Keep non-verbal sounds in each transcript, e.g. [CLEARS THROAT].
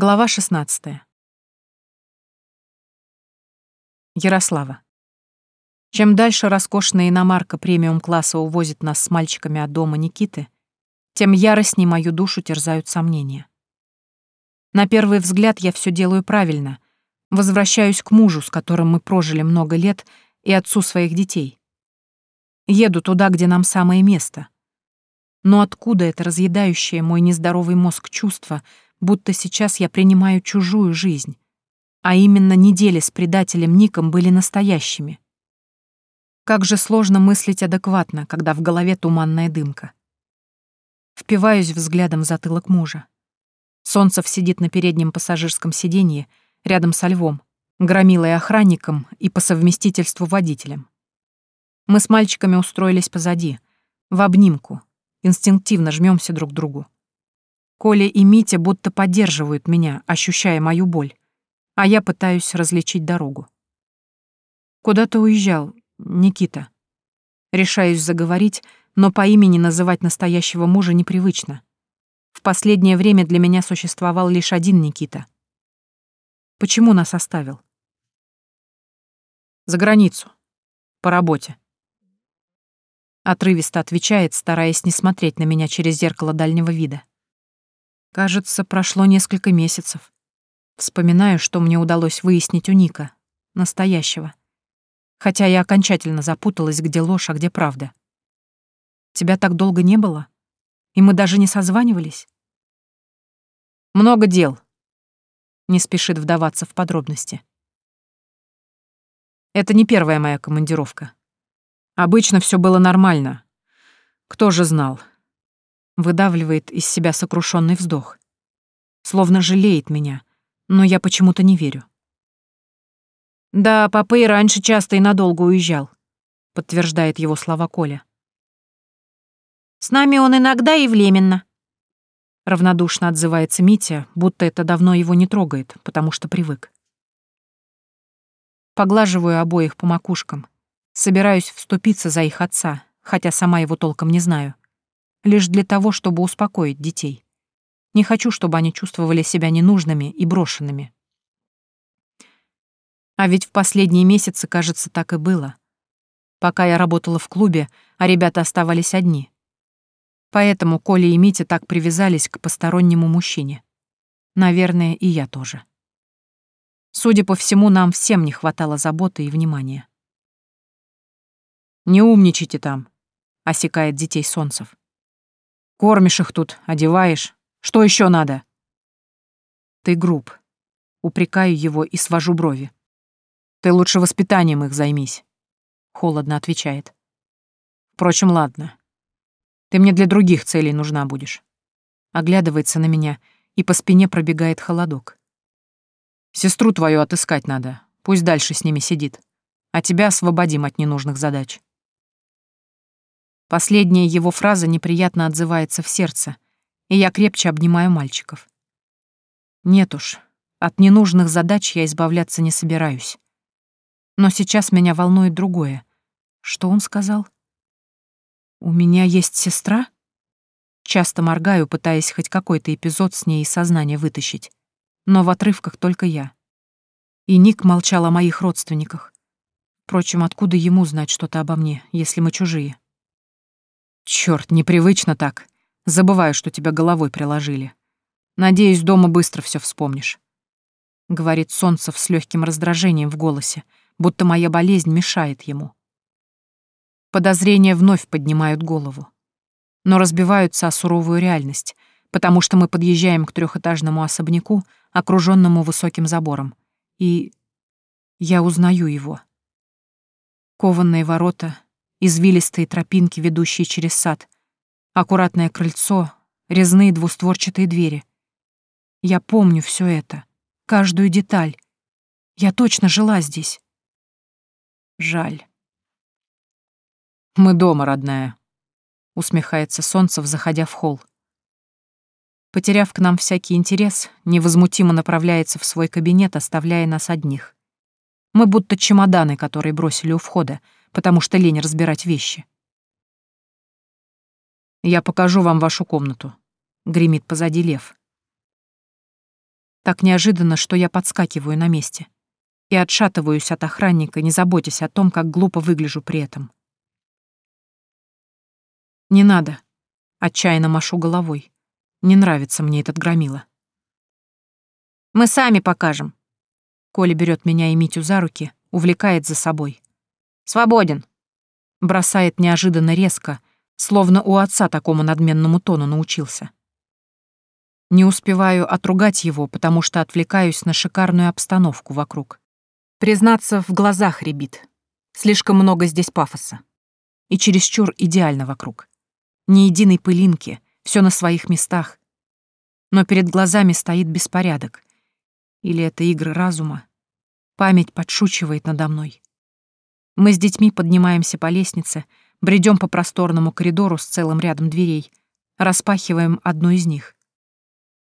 Глава 16. Ярослава. Чем дальше роскошная иномарка премиум-класса увозит нас с мальчиками от дома Никиты, тем яростней мою душу терзают сомнения. На первый взгляд я все делаю правильно. Возвращаюсь к мужу, с которым мы прожили много лет, и отцу своих детей. Еду туда, где нам самое место. Но откуда это разъедающее мой нездоровый мозг чувство — будто сейчас я принимаю чужую жизнь, а именно недели с предателем Ником были настоящими. Как же сложно мыслить адекватно, когда в голове туманная дымка. Впиваюсь взглядом в затылок мужа. Солнцев сидит на переднем пассажирском сиденье, рядом со львом, громилой охранником и по совместительству водителем. Мы с мальчиками устроились позади, в обнимку, инстинктивно жмемся друг к другу. Коля и Митя будто поддерживают меня, ощущая мою боль, а я пытаюсь различить дорогу. «Куда ты уезжал, Никита?» Решаюсь заговорить, но по имени называть настоящего мужа непривычно. В последнее время для меня существовал лишь один Никита. Почему нас оставил? За границу. По работе. Отрывисто отвечает, стараясь не смотреть на меня через зеркало дальнего вида. Кажется, прошло несколько месяцев. Вспоминаю, что мне удалось выяснить у Ника, настоящего. Хотя я окончательно запуталась, где ложь, а где правда. Тебя так долго не было? И мы даже не созванивались? Много дел. Не спешит вдаваться в подробности. Это не первая моя командировка. Обычно все было нормально. Кто же знал? Выдавливает из себя сокрушенный вздох. Словно жалеет меня, но я почему-то не верю. «Да, папа и раньше часто и надолго уезжал», — подтверждает его слова Коля. «С нами он иногда и временно», — равнодушно отзывается Митя, будто это давно его не трогает, потому что привык. Поглаживаю обоих по макушкам, собираюсь вступиться за их отца, хотя сама его толком не знаю лишь для того, чтобы успокоить детей. Не хочу, чтобы они чувствовали себя ненужными и брошенными. А ведь в последние месяцы, кажется, так и было. Пока я работала в клубе, а ребята оставались одни. Поэтому Коля и Митя так привязались к постороннему мужчине. Наверное, и я тоже. Судя по всему, нам всем не хватало заботы и внимания. «Не умничайте там», — осекает детей Солнцев. Кормишь их тут, одеваешь. Что еще надо? Ты груб. Упрекаю его и свожу брови. Ты лучше воспитанием их займись. Холодно отвечает. Впрочем, ладно. Ты мне для других целей нужна будешь. Оглядывается на меня, и по спине пробегает холодок. Сестру твою отыскать надо, пусть дальше с ними сидит. А тебя освободим от ненужных задач. Последняя его фраза неприятно отзывается в сердце, и я крепче обнимаю мальчиков. Нет уж, от ненужных задач я избавляться не собираюсь. Но сейчас меня волнует другое. Что он сказал? «У меня есть сестра?» Часто моргаю, пытаясь хоть какой-то эпизод с ней из сознания вытащить. Но в отрывках только я. И Ник молчал о моих родственниках. Впрочем, откуда ему знать что-то обо мне, если мы чужие? Черт, непривычно так. Забываю, что тебя головой приложили. Надеюсь, дома быстро все вспомнишь. Говорит Солнцев с легким раздражением в голосе, будто моя болезнь мешает ему. Подозрения вновь поднимают голову. Но разбиваются о суровую реальность, потому что мы подъезжаем к трехэтажному особняку, окруженному высоким забором. И я узнаю его. Кованные ворота, извилистые тропинки, ведущие через сад, аккуратное крыльцо, резные двустворчатые двери. Я помню все это, каждую деталь. Я точно жила здесь. Жаль. «Мы дома, родная», — усмехается Солнцев, заходя в холл. Потеряв к нам всякий интерес, невозмутимо направляется в свой кабинет, оставляя нас одних. Мы будто чемоданы, которые бросили у входа, потому что лень разбирать вещи. «Я покажу вам вашу комнату», — гремит позади лев. Так неожиданно, что я подскакиваю на месте и отшатываюсь от охранника, не заботясь о том, как глупо выгляжу при этом. «Не надо», — отчаянно машу головой. Не нравится мне этот громила. «Мы сами покажем». Коля берет меня и Митю за руки, увлекает за собой. «Свободен!» Бросает неожиданно резко, словно у отца такому надменному тону научился. Не успеваю отругать его, потому что отвлекаюсь на шикарную обстановку вокруг. Признаться, в глазах рябит. Слишком много здесь пафоса. И чересчур идеально вокруг. Ни единой пылинки, все на своих местах. Но перед глазами стоит беспорядок. Или это игры разума? Память подшучивает надо мной. Мы с детьми поднимаемся по лестнице, бредем по просторному коридору с целым рядом дверей, распахиваем одну из них.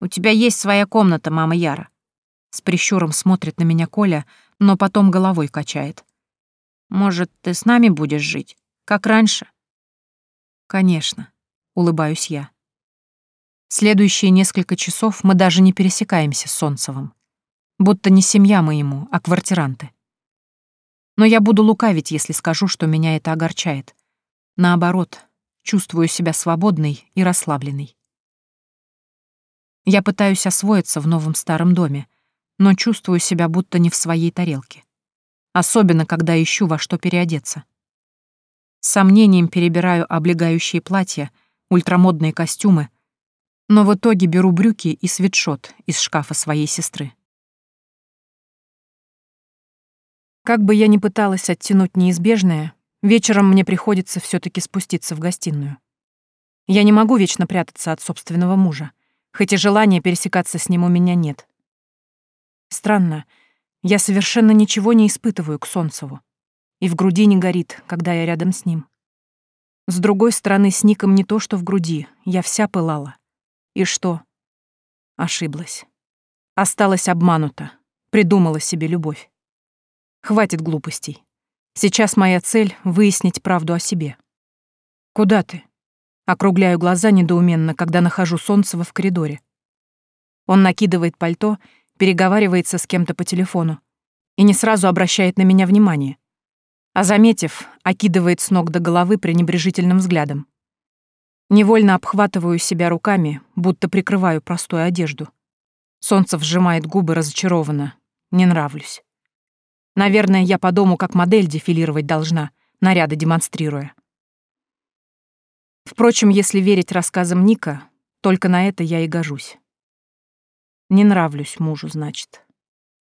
«У тебя есть своя комната, мама Яра». С прищуром смотрит на меня Коля, но потом головой качает. «Может, ты с нами будешь жить, как раньше?» «Конечно», — улыбаюсь я. Следующие несколько часов мы даже не пересекаемся с Солнцевым. Будто не семья мы ему, а квартиранты. Но я буду лукавить, если скажу, что меня это огорчает. Наоборот, чувствую себя свободной и расслабленной. Я пытаюсь освоиться в новом старом доме, но чувствую себя будто не в своей тарелке. Особенно, когда ищу во что переодеться. С сомнением перебираю облегающие платья, ультрамодные костюмы, но в итоге беру брюки и свитшот из шкафа своей сестры. Как бы я ни пыталась оттянуть неизбежное, вечером мне приходится все таки спуститься в гостиную. Я не могу вечно прятаться от собственного мужа, хоть и желания пересекаться с ним у меня нет. Странно, я совершенно ничего не испытываю к Солнцеву, и в груди не горит, когда я рядом с ним. С другой стороны, с Ником не то, что в груди, я вся пылала. И что? Ошиблась. Осталась обманута, придумала себе любовь. Хватит глупостей. Сейчас моя цель — выяснить правду о себе. «Куда ты?» Округляю глаза недоуменно, когда нахожу Солнцева в коридоре. Он накидывает пальто, переговаривается с кем-то по телефону и не сразу обращает на меня внимание. А заметив, окидывает с ног до головы пренебрежительным взглядом. Невольно обхватываю себя руками, будто прикрываю простую одежду. Солнце сжимает губы разочарованно. Не нравлюсь. Наверное, я по дому как модель дефилировать должна, наряды демонстрируя. Впрочем, если верить рассказам Ника, только на это я и гожусь. Не нравлюсь мужу, значит.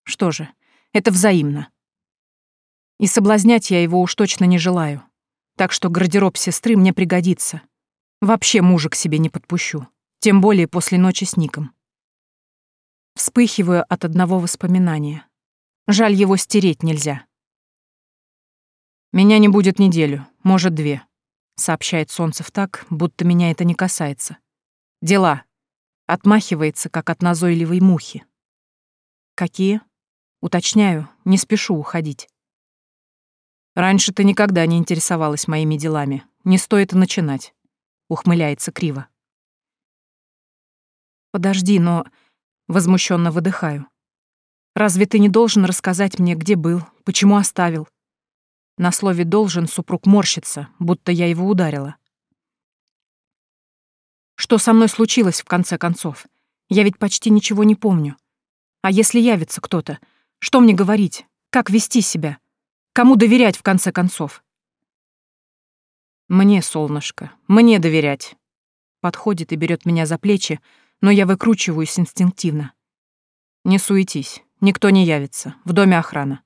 Что же, это взаимно. И соблазнять я его уж точно не желаю. Так что гардероб сестры мне пригодится. Вообще мужа к себе не подпущу. Тем более после ночи с Ником. Вспыхиваю от одного воспоминания. Жаль, его стереть нельзя. «Меня не будет неделю, может, две», — сообщает Солнцев так, будто меня это не касается. «Дела». Отмахивается, как от назойливой мухи. «Какие?» Уточняю, не спешу уходить. «Раньше ты никогда не интересовалась моими делами. Не стоит и начинать», — ухмыляется криво. «Подожди, но...» — возмущенно выдыхаю. Разве ты не должен рассказать мне, где был, почему оставил? На слове «должен» супруг морщится, будто я его ударила. Что со мной случилось, в конце концов? Я ведь почти ничего не помню. А если явится кто-то? Что мне говорить? Как вести себя? Кому доверять, в конце концов? Мне, солнышко, мне доверять. Подходит и берет меня за плечи, но я выкручиваюсь инстинктивно. Не суетись. Никто не явится. В доме охрана.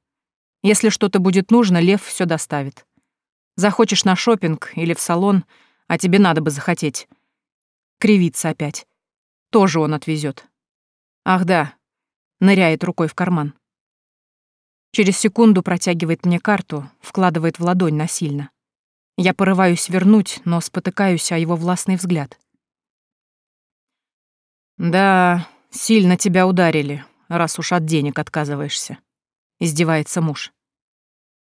Если что-то будет нужно, Лев все доставит. Захочешь на шопинг или в салон, а тебе надо бы захотеть. Кривится опять. Тоже он отвезет. Ах да, ныряет рукой в карман. Через секунду протягивает мне карту, вкладывает в ладонь насильно. Я порываюсь вернуть, но спотыкаюсь о его властный взгляд. «Да, сильно тебя ударили раз уж от денег отказываешься», — издевается муж.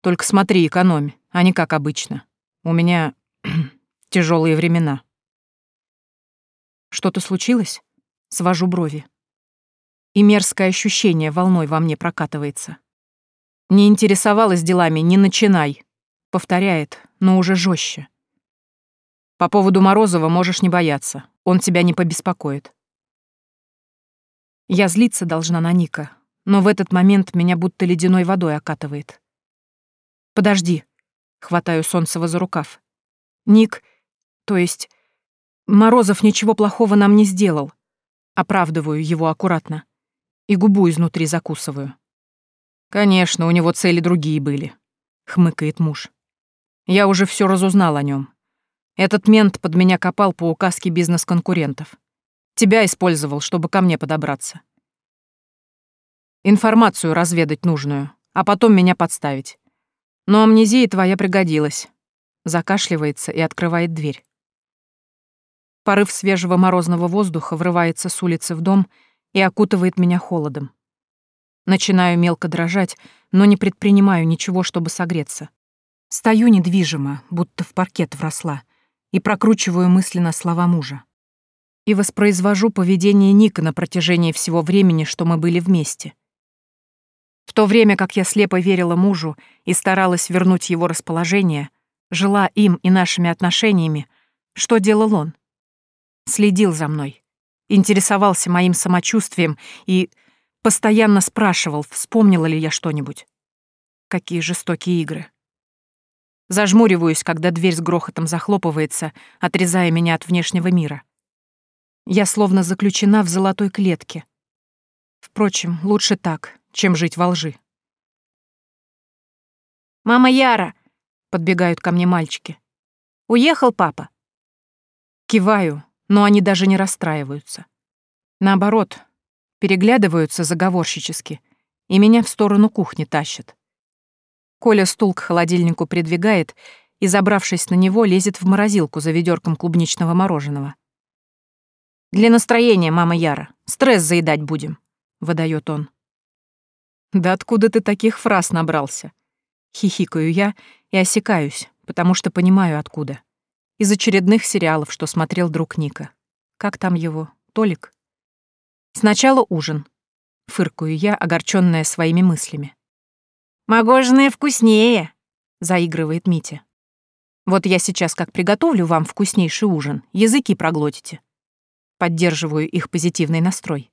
«Только смотри, экономь, а не как обычно. У меня [CLEARS THROAT] тяжелые времена». «Что-то случилось?» — свожу брови. И мерзкое ощущение волной во мне прокатывается. «Не интересовалась делами, не начинай», — повторяет, но уже жестче. «По поводу Морозова можешь не бояться, он тебя не побеспокоит». Я злиться должна на Ника, но в этот момент меня будто ледяной водой окатывает. «Подожди», — хватаю Солнцева за рукав. «Ник, то есть Морозов ничего плохого нам не сделал». Оправдываю его аккуратно. И губу изнутри закусываю. «Конечно, у него цели другие были», — хмыкает муж. «Я уже все разузнал о нем. Этот мент под меня копал по указке бизнес-конкурентов. Тебя использовал, чтобы ко мне подобраться. Информацию разведать нужную, а потом меня подставить. Но амнезия твоя пригодилась. Закашливается и открывает дверь. Порыв свежего морозного воздуха врывается с улицы в дом и окутывает меня холодом. Начинаю мелко дрожать, но не предпринимаю ничего, чтобы согреться. Стою недвижимо, будто в паркет вросла, и прокручиваю мысленно слова мужа и воспроизвожу поведение Ника на протяжении всего времени, что мы были вместе. В то время как я слепо верила мужу и старалась вернуть его расположение, жила им и нашими отношениями, что делал он? Следил за мной, интересовался моим самочувствием и постоянно спрашивал, вспомнила ли я что-нибудь. Какие жестокие игры. Зажмуриваюсь, когда дверь с грохотом захлопывается, отрезая меня от внешнего мира. Я словно заключена в золотой клетке. Впрочем, лучше так, чем жить во лжи. «Мама Яра!» — подбегают ко мне мальчики. «Уехал папа?» Киваю, но они даже не расстраиваются. Наоборот, переглядываются заговорщически, и меня в сторону кухни тащат. Коля стул к холодильнику придвигает и, забравшись на него, лезет в морозилку за ведерком клубничного мороженого. «Для настроения, мама Яра. Стресс заедать будем», — выдает он. «Да откуда ты таких фраз набрался?» Хихикаю я и осекаюсь, потому что понимаю, откуда. Из очередных сериалов, что смотрел друг Ника. Как там его? Толик? Сначала ужин. Фыркаю я, огорченная своими мыслями. «Мороженое вкуснее», — заигрывает Митя. «Вот я сейчас как приготовлю вам вкуснейший ужин, языки проглотите». Поддерживаю их позитивный настрой.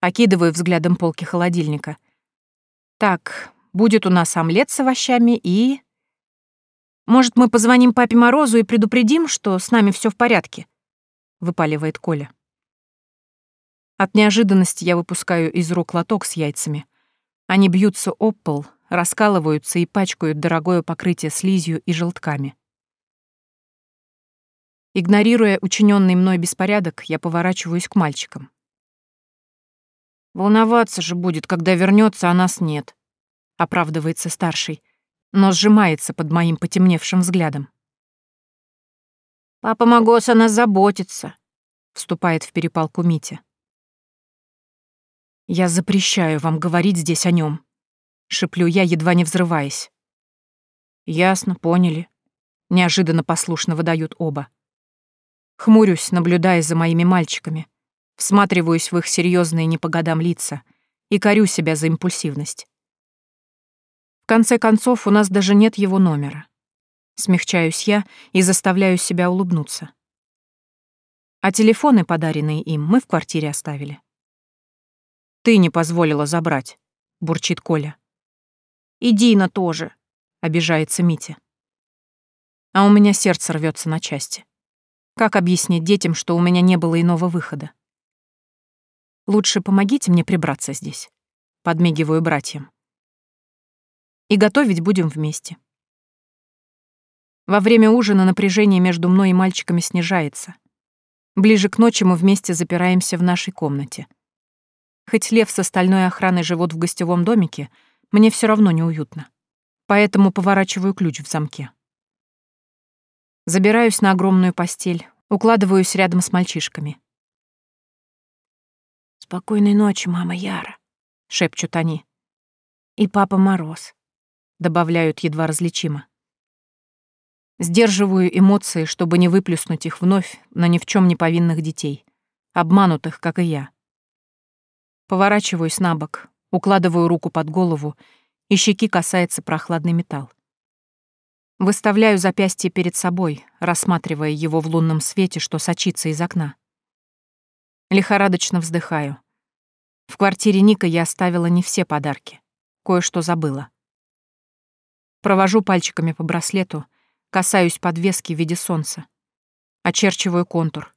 Окидываю взглядом полки холодильника. Так, будет у нас омлет с овощами и... Может, мы позвоним папе Морозу и предупредим, что с нами все в порядке? Выпаливает Коля. От неожиданности я выпускаю из рук лоток с яйцами. Они бьются об пол, раскалываются и пачкают дорогое покрытие слизью и желтками. Игнорируя учиненный мной беспорядок, я поворачиваюсь к мальчикам. «Волноваться же будет, когда вернется, а нас нет», — оправдывается старший, но сжимается под моим потемневшим взглядом. «Папа Магос о нас заботится», — вступает в перепалку Митя. «Я запрещаю вам говорить здесь о нем, шеплю я, едва не взрываясь. «Ясно, поняли», — неожиданно послушно выдают оба. Хмурюсь, наблюдая за моими мальчиками, всматриваюсь в их серьезные не по годам лица и корю себя за импульсивность. В конце концов, у нас даже нет его номера. Смягчаюсь я и заставляю себя улыбнуться. А телефоны, подаренные им, мы в квартире оставили. «Ты не позволила забрать», — бурчит Коля. «И Дина тоже», — обижается Митя. А у меня сердце рвется на части. Как объяснить детям, что у меня не было иного выхода? Лучше помогите мне прибраться здесь. Подмигиваю братьям. И готовить будем вместе. Во время ужина напряжение между мной и мальчиками снижается. Ближе к ночи мы вместе запираемся в нашей комнате. Хоть лев с остальной охраной живут в гостевом домике, мне все равно неуютно. Поэтому поворачиваю ключ в замке. Забираюсь на огромную постель, укладываюсь рядом с мальчишками. «Спокойной ночи, мама Яра», — шепчут они. «И папа Мороз», — добавляют едва различимо. Сдерживаю эмоции, чтобы не выплюснуть их вновь на ни в чем не повинных детей, обманутых, как и я. Поворачиваюсь на бок, укладываю руку под голову, и щеки касается прохладный металл. Выставляю запястье перед собой, рассматривая его в лунном свете, что сочится из окна. Лихорадочно вздыхаю. В квартире Ника я оставила не все подарки. Кое-что забыла. Провожу пальчиками по браслету, касаюсь подвески в виде солнца. Очерчиваю контур.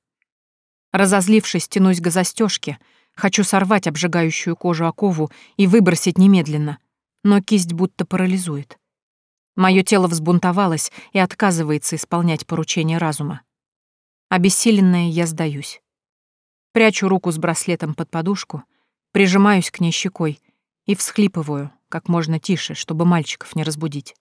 Разозлившись, тянусь к застежке, хочу сорвать обжигающую кожу окову и выбросить немедленно, но кисть будто парализует. Мое тело взбунтовалось и отказывается исполнять поручение разума. Обессиленная я сдаюсь. Прячу руку с браслетом под подушку, прижимаюсь к ней щекой и всхлипываю, как можно тише, чтобы мальчиков не разбудить.